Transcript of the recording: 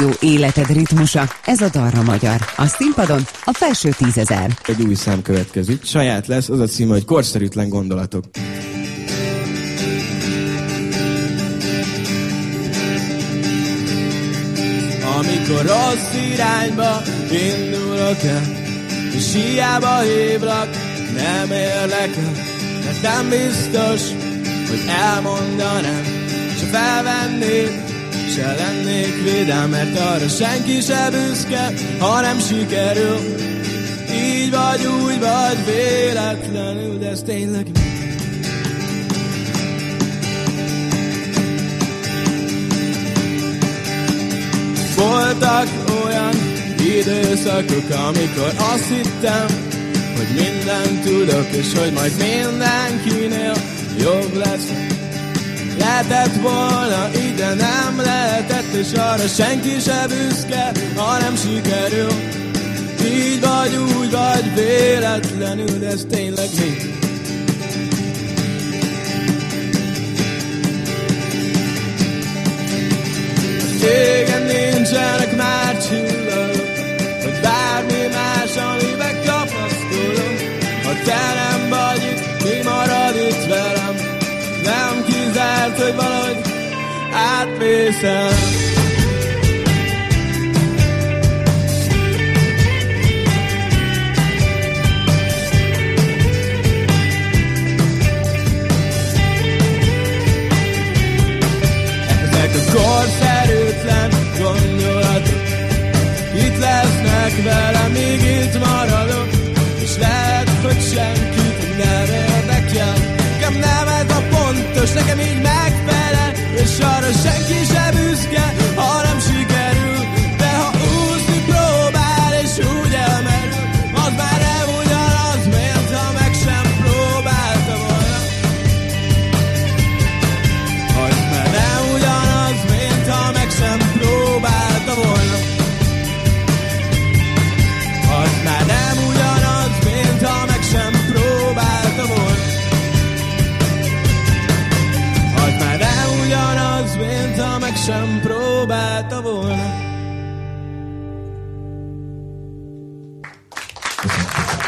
Jó életed ritmusa, ez a Darra Magyar. A színpadon a felső tízezer. Egy új szám következik. Saját lesz, az a címe, hogy korszerűtlen gondolatok. Amikor rossz irányba indulok el, és hiába hívlak, nem érlek el, mert nem biztos, hogy elmondanám, se felvennék, se lennék vidám, mert arra senki se büszke, ha nem sikerül. Így vagy, úgy vagy, véletlenül, de ez tényleg Voltak olyan időszakok, amikor azt hittem, hogy mindent tudok, és hogy majd mindenkinél jobb lesz. Lehetett volna, ide nem lehetett, és arra senki se büszke, ha nem sikerül. Így vagy, úgy vagy, véletlenül, de ez tényleg mi? promesa. És s'han provat avui. Gràcies.